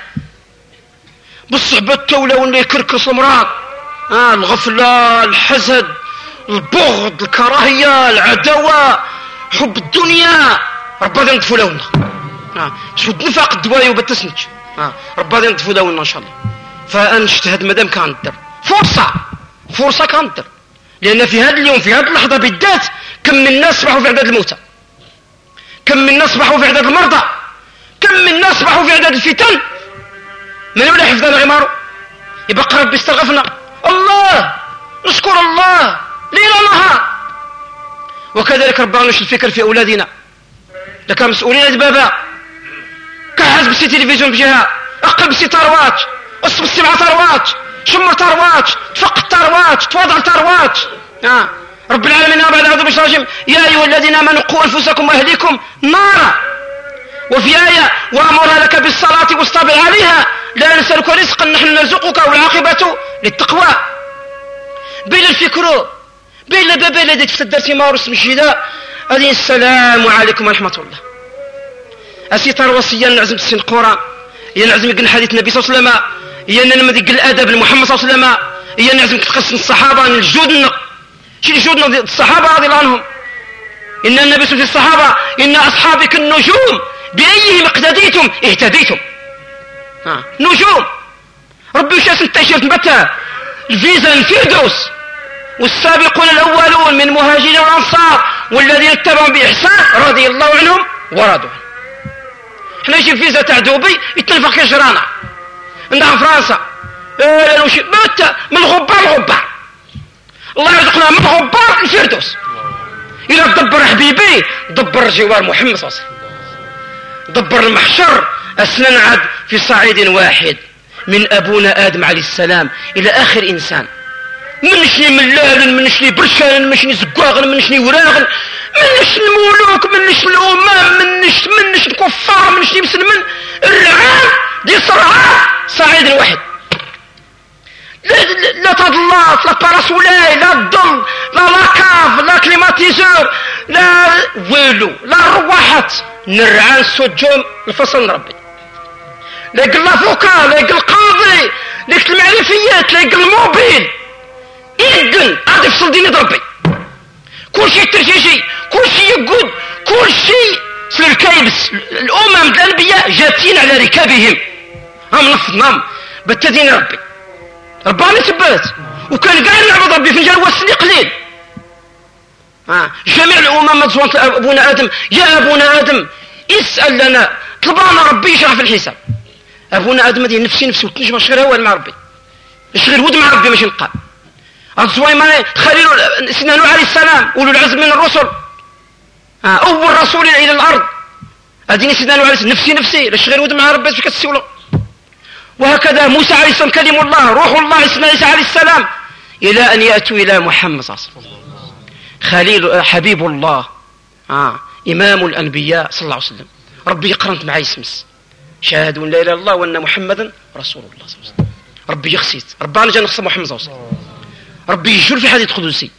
بالصحبة التولة ولا يكركس المرأة آه الغفلة الحسد البغض الكراهية العداوة حب الدنيا. ربنا ينطفو لونا آه. شود نفاق الدوايا وبتسنج آه. ربنا ينطفو لونا إن شاء الله. فانجتهد مدام كان الدر. فرصة. فرصة كان الدر. لأن في هذا اليوم في هذه اللحظة بالذات كم من الناس صبحوا في عداد الموتى. كم من الناس صبحوا في عداد المرضى. كم من الناس صبحوا في عداد الفتن. من ولا حفظنا غمارو. يبقى ربي استغفنا الله! نشكر الله! ليل نهار وكذلك ربنا نشر الفكر في أولادنا. لك مسؤولين بابا. كحز بسي تلفزيون بجهة أقل بسي تروات أصب السبعة تروات شمر تروات تفق تروات تواضع تروات. آه. رب العالمين بعد أعوذ بالله يا أيها الذين آمنوا قوا أنفسكم وأهليكم نارا. وفي آية وأمرها لك بالصلاة واصطبر عليها لا نسألك رزقا نحن نرزقك والعاقبة للتقوى. بين الفكر بين بابا الذي تفتدرتي ما رسم الشداء هذه السلام عليكم ورحمة الله. أسيطر وصيا نعزم السن قرى يا نعزم يقل حديث النبي صلى الله عليه وسلم. يا نعزم الأدب لمحمد صلى الله عليه وسلم. يا نعزم تقص الصحابة الجود شي الجود الصحابة رضي الله عنهم إن النبي في الصحابة إن أصحابي كالنجوم بأيهم اقتديتم اهتديتم. ها. نجوم. ربي وش اسم متى الفيزا الفردوس والسابقون الأولون من مهاجرين والأنصار والذين اتبعوا بإحسان رضي الله عنهم ورضوا إحنا يجي فيزا تاع دوبي يتنفخ كجرانا عندها فرنسا. من الغبار الغبار الله يرزقنا من الغبار الفردوس. إذا دبر حبيبي دبر جوار محمد صلى الله عليه وسلم. دبر المحشر أسنان عاد في صعيد واحد. من أبونا آدم عليه السلام إلى آخر إنسان. من شني ملال من شني برشان من شني زقاغ من شني وراغ من شني الملوك من شني الأمم من شني من شني الكفار من شني مسلمين. الرعام دي صرعان صعيد واحد لا, لا تضلات لا باراسولاي لا الضل لا لاكاف لا كليماتيزور لا ويلو لا رواحات. نرعان سجوم الفصل نربي لقى اللافوكا لقى القاضي لقى المعرفيات لقى الموبيل. إذن غادي يفصل ديني ربي كل شيء ترجيجي كل شيء يقود. كل شيء. في الكيبس الأمم الأنبياء جاتين على ركابهم. هم نفضنام بتدين ربي. رباني تبات وكان قاعد نعبد ربي في الجنة. والسني قليل آه. جميع الأمم أبونا آدم. يا أبونا آدم اسأل لنا. طلبانا ربي يشرح في الحساب. أبونا آدم هذه نفسي نفسي وتنجم شغير هو مع ربي. شغير ود مع ربي ماشي نقال ما خليل سيدنا نوح عليه السلام أولو العزم من الرسل. آه. أول رسول إلى الأرض. أديني سيدنا نوح عليه السلام. نفسي نفسي. لا ود مع ربي؟ في كتسولو؟ وهكذا موسى عليه السلام كلم الله روح الله سيدنا عليه السلام. إلى أن يأتوا إلى محمد صلى الله عليه وسلم. خليل حبيب الله. آه. إمام الأنبياء صلى الله عليه وسلم. ربي قرنت معي اسمس. شاهد لا إله إلا الله وأن محمدا رسول الله صلى الله عليه وسلم. ربي يخسيت ربي أنا جا نخص محمد صلى الله عليه وسلم. ربي يجر في حديث قدسي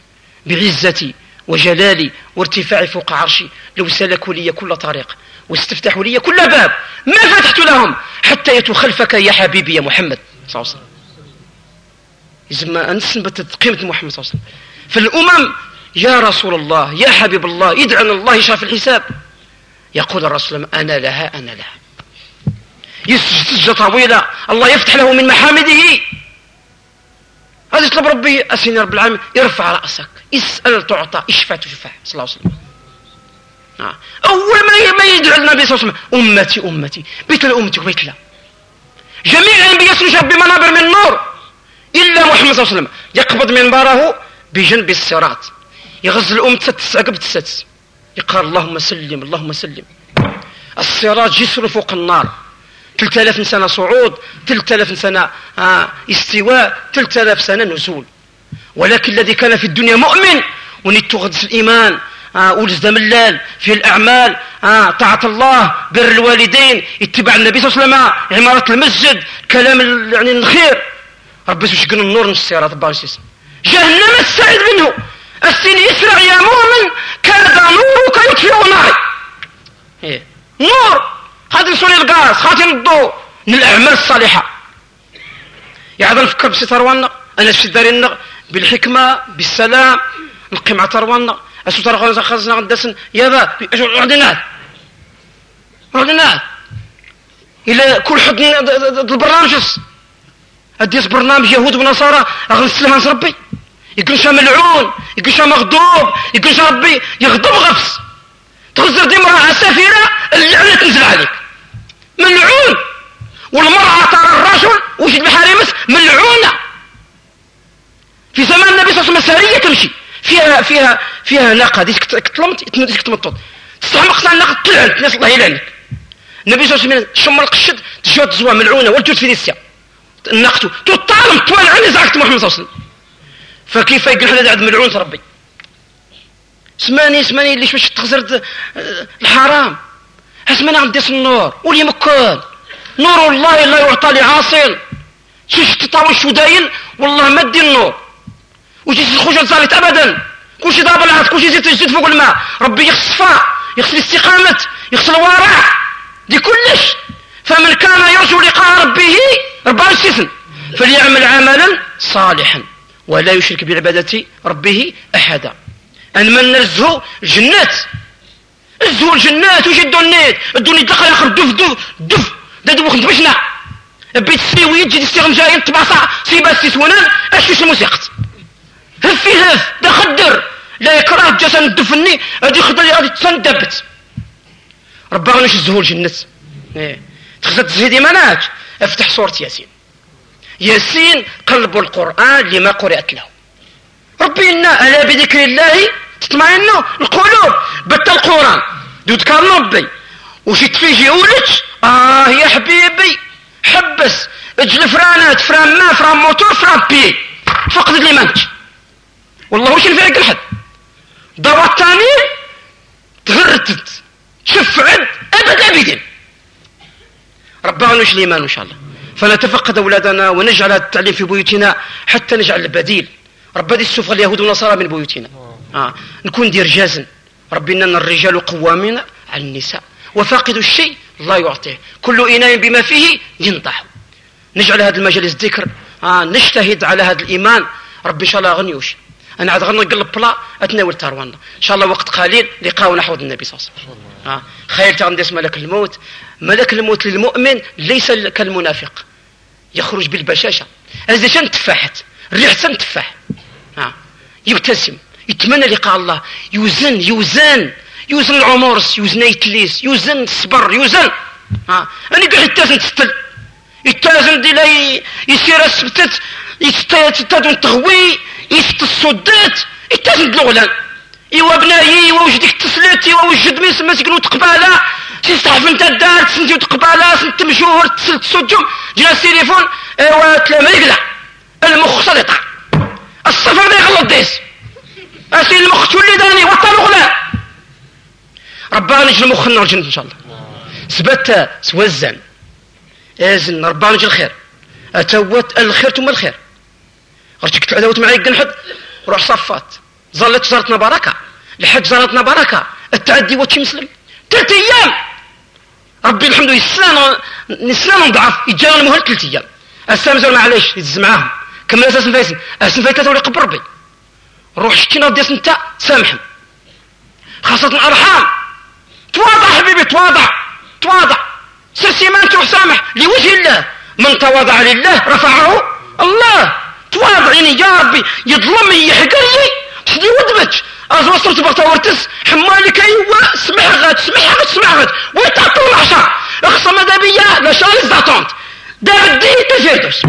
بعزتي وجلالي وارتفاعي فوق عرشي لو سلكوا لي كل طريق واستفتحوا لي كل باب ما فتحت لهم حتى يتوا خلفك يا حبيبي يا محمد صلى الله عليه وسلم. إذا أنسبت قيمة محمد صلى الله عليه وسلم. فالأمم يا رسول الله يا حبيب الله يدعن الله يشرف الحساب. يقول الرسول أنا لها أنا لها. يسجد طويلة الله يفتح له من محامده. هذا يطلب ربي أسيني رب العالمين ارفع رأسك اسأل تعطى اشفع تشفع صلى الله عليه وسلم. آه. أول ما يدعو النبي صلى الله عليه وسلم أمتي أمتي بيت لأمتي وبيت لا. جميع الأنبياء سنشاب بمنابر من نور إلا محمد صلى الله عليه وسلم. يقبض منبره بجنب الصراط. يغزل الأم تسدس عقب تسدس يقال اللهم سلم اللهم سلم. الصراط جسر فوق النار. 3000 سنة صعود 3000 سنة آه استواء 3000 سنة نزول. ولكن الذي كان في الدنيا مؤمن ونيت غدس الإيمان آه ولز ملال في الأعمال آه طاعة الله بر الوالدين اتباع النبي صلى الله عليه وسلم عمارة المسجد كلام يعني الخير. ربي سوش النور من السيارات بارسيس جهنم السعيد منه. السن يسرع يا مؤمن كاد نورك يطفئ ناري إيه. نور. خاطر يصوني الغاز خاطر الضوء من الأعمال الصالحة. يعظم نفكر بسي تروانا أنا في دارنا بالحكمة بالسلام نقي مع تروانا أسو ترغل خلصنا غندسن يا با عدنا عدنا إلى كل حد البرنامج أديس برنامج يهود ونصارى أغنسلها ربي. يكون شا ملعون يكون شا مغضوب يكون شا ربي يغضب غفص تغزر دي مرأة سفيرة اللعنة تنزل عليك. ملعون والمرأة ترى الرجل وجد بحريمس ملعونة في زمان النبي صلى الله عليه وسلم سارية تمشي. فيها فيها فيها ناقة ديك كتلمت ديك تمطط. تستحمق تاع الناقة طلعت الناس الله يلعنك. النبي صلى الله عليه وسلم شم القشد تجود زوا ملعونة والجود فينيسيا الناقة تطالم طوال عني زعقت محمد صلى الله عليه وسلم. فكيف يقول هذا عند ملعون ربي؟ سماني سماني اللي باش تخسر الحرام؟ اسماني عم ديس النور ولي مكان. نور الله لا يعطى لعاصل شيش تطاوي الشداين والله ما دي النور. وشي تخرج لصالت ابدا. كل شيء ضرب العرض كل شيء يزيد فوق الماء. ربي يغسل الصفاء يغسل الاستقامة يغسل الورع دي كلش. فمن كان يرجو لقاء ربه ربنا السفن فليعمل عملا صالحا. ولا يشرك بعبادة ربه أحدا. أن من نرزهو جنات. الزهو الجنات وش يدو النيت؟ الدو النيت دخل آخر دف دف دف دا دوخ نتبشنا بيت سيوي تجي تستغم جاي تبعصا سيبا سيسونان أشيش الموسيقى هفي هف دا خدر. لا يكره جسن الدفني هذه خدر هذه تصندبت ربنا نش الزهور جنة إيه. تخزت تزيدي مناج أفتح سورة ياسين. ياسين قلب القرآن لما قرأت له. ربي إنا ألا بذكر الله تطمئن القلوب بتا القرآن. ذكر ربي وش تفيجي ولد آه يا حبيبي حبس. أجل فرانات فران ما فران موتور فران بي. فقد لي منك والله وش الفرق الحد؟ ضربة الثانية تغرتت. شف عد أبد أبدا ربنا نش الإيمان إن شاء الله. فنتفقد أولادنا ونجعل التعليم في بيوتنا حتى نجعل البديل. ربنا السفر اليهود والنصارى من بيوتنا. آه. نكون دير جازن ربنا أن الرجال قوامين على النساء. وفاقد الشيء الله يعطيه. كل إناء بما فيه ينضح نجعل هذا المجلس ذكر آه. نجتهد على هذا الإيمان. ربي إن شاء الله غنيوش أنا عاد غنقلب بلا أتناول تاروانا إن شاء الله وقت قليل لقاء نحوض النبي صلى الله عليه وسلم. آه. خير تغندس ملك الموت. ملك الموت للمؤمن ليس كالمنافق. يخرج بالبشاشة. هذا شان تفاحت. الريح تفاح. آه. يبتسم. يتمنى لقاء الله. يوزن يوزن. يوزن العمرس يوزن يتليس يوزن الصبر يوزن. ها. أنا قاعد يتازن تستل يتازن دي لا يسير السبتت. يتازن تغوي. يست الصدات. يتازن الغلان إيوا بنايي إيوا وجدك تسلت إيوا وجد ميس مسكنو تقبالة تستحف أنت الدار سنتي تقبالة سنت مشهور تسلت السجم جا التليفون. إيوا تلامة يقلع المختلطة الصفر ما يغلط ديس. اسي المخ تولي داني؟ وطن غلام ربنا نجي المخ نرجع إن شاء الله. سبت سوزن. ازن ربنا نجي الخير. أتوت الخير ثم الخير. رجعت تعدوت معي قنحد روح صفات ظلت زارتنا بركة. لحد زارتنا بركة. التعدي وتشي مسلم. ثلاث أيام. ربي الحمد لله نسلام ضعف. يجانا المهل ثلاث أيام. السلام زول معليش يدز معاهم كمل أساس فايسن أساس فايتات ولا قبر ربي. روح شتينا ديس انت سامحهم خاصة الأرحام. تواضع حبيبي تواضع تواضع. سر سيمان تروح سامح. لوجه الله. من تواضع لله رفعه الله. تواضع يعني يا ربي. يظلمني يحقرني. سدي ودمت از وصلت بغتا ورتس حمالك ايوا سمح غاد سمح غاد سمح غاد. ويتعطوا العشاء؟ اخصى ماذا بيا لا شاليز داتونت دار الدين تجردس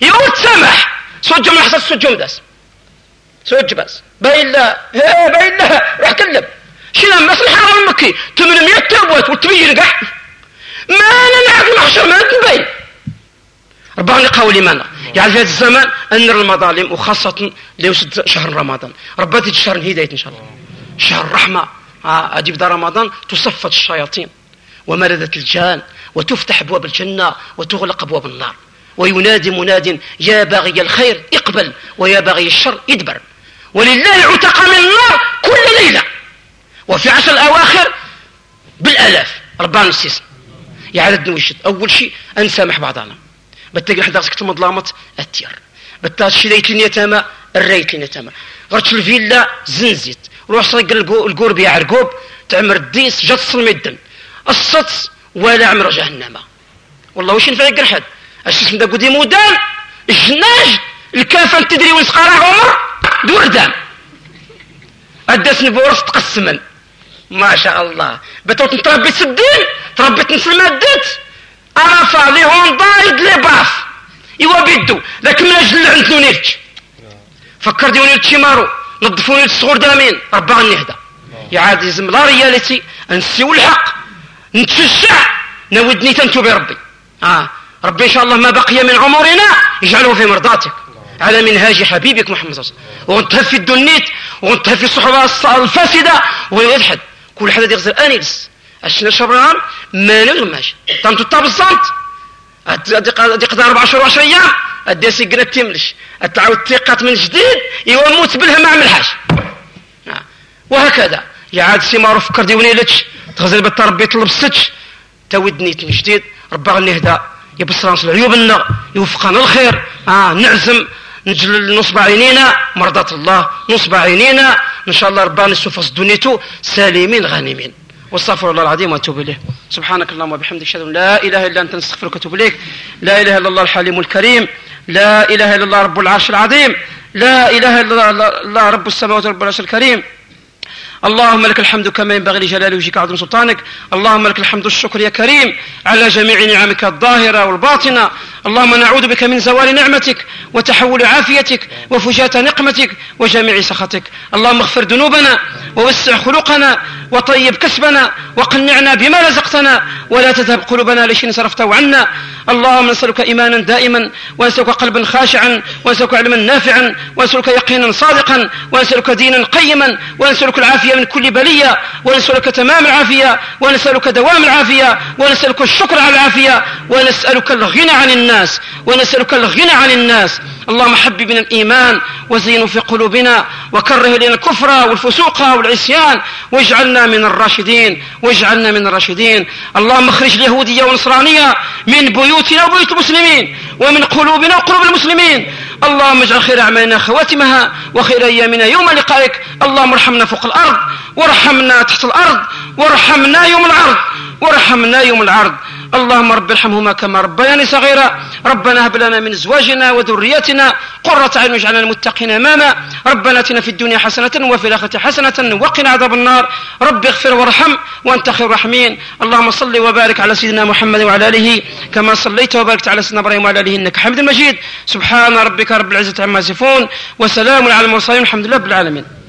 يقول تسامح سجم لحظة سجم داس. سوج بس باين لا. باين لا. روح كلم شنو مثل الحرم المكي 800 تابوت وتبي رقع ما أنا نعرف محشر ما تبين ربنا قولي مانا يعني في هذا الزمان أن المظالم وخاصة ليوسد شهر رمضان. ربنا شهر الهداية إن شاء الله. شهر الرحمة آه، أجيب دار رمضان تصفت الشياطين. ومردت الجان. وتفتح أبواب الجنة. وتغلق أبواب النار. وينادي مناد يا باغي الخير اقبل. ويا باغي الشر ادبر. ولله عتق من النار كل ليلة. وفي عشر الأواخر بالآلاف ربنا السيسن يعرض نوشد أول شيء أنسامح بعضنا. بتلاقي حدا خصك تمضلامط التير بتا شريت لي تما الريت لي تما غرت الفيلا زنزيت. روح صرق القور بيع عرقوب تعمر الديس جات تصلمي الدم. الصت ولا عمر جهنم. والله وش نفرق الحد اش اسم دا قدي مودان الجناج الكافن تدري وين سقارا عمر؟ دور دام اداس نبورس تقسمن. ما شاء الله. بتوت تربيت سدين تربيت نسل مادت أرفع لي ضايد لي باف. إيوا بيدو. ذاك من أجل عند نونيرتش فكر ديوني تشيمارو نظفوني الصغور دامين. ربع النهدى يا عاد يزم لا ريالتي نسيو الحق. نتشجع. نودني تنتو بربي. آه. ربي إن شاء الله ما بقي من عمرنا يجعله في مرضاتك. على منهاج حبيبك محمد صلى الله عليه وسلم. وانتهى في الدنيت وانتهى في الصحبة الفاسدة ويضحد كل حدا يغزر أنيلس الشنا شبران؟ ما نغماش. تمتو الصمت دي قدر أربع شهور وعشر أيام. الديسي قنا تملش تعاود تيقات من جديد يوموت بالها ما عملهاش. آه. وهكذا. عاد سي معروف فكر ديوني لتش تغزل بالتربي طلب ستش تودني من جديد. ربا غني هدا يبصر عيوبنا يوفقنا الخير. آه نعزم. نجل نصب عينينا مرضات الله نصب عينينا. إن شاء الله ربنا نسوف دنيتو سالمين غانمين. واستغفر الله العظيم واتوب إليه. سبحانك اللهم وبحمدك أشهد أن لا إله إلا أنت نستغفرك وأتوب إليك. لا إله إلا الله الحليم الكريم. لا إله إلا الله رب العرش العظيم. لا إله إلا الله رب السماوات ورب العرش الكريم. اللهم لك الحمد كما ينبغي لجلال وجهك وعظيم سلطانك. اللهم لك الحمد الشكر يا كريم على جميع نعمك الظاهرة والباطنة. اللهم نعوذ بك من زوال نعمتك وتحول عافيتك وفجاة نقمتك وجميع سخطك. اللهم اغفر ذنوبنا ووسع خلقنا وطيب كسبنا وقنعنا بما رزقتنا ولا تذهب قلوبنا لشيء صرفته عنا. اللهم نسألك إيمانا دائما ونسألك قلبا خاشعا ونسألك علما نافعا ونسألك يقينا صادقا ونسألك دينا قيما ونسألك العافية من كل بلية ونسألك تمام العافية ونسألك دوام العافية ونسألك الشكر على العافية ونسألك الغنى عن الناس. ونسألك الغنى عن الناس. اللهم حببنا الإيمان وزينه في قلوبنا وكره لنا الكفر والفسوق والعصيان واجعلنا من الراشدين واجعلنا من الراشدين. اللهم اخرج اليهودية والنصرانية من بيوتنا وبيوت المسلمين ومن قلوبنا وقلوب المسلمين. اللهم اجعل خير أعمالنا خواتمها وخير أيامنا يوم لقائك. اللهم ارحمنا فوق الأرض وارحمنا تحت الأرض وارحمنا يوم العرض. وارحمنا يوم العرض. اللهم رب ارحمهما كما ربياني صغيرا. ربنا هب لنا من ازواجنا وذريتنا قرة عين واجعلنا المتقين إماما. ربنا آتنا في الدنيا حسنة وفي الآخرة حسنة وقنا عذاب النار. رب اغفر وارحم وأنت خير الراحمين. اللهم صل وبارك على سيدنا محمد وعلى آله كما صليت وباركت على سيدنا إبراهيم وعلى آله إنك حميد مجيد. سبحان ربك رب العزة عما يصفون وسلام على المرسلين الحمد لله رب العالمين.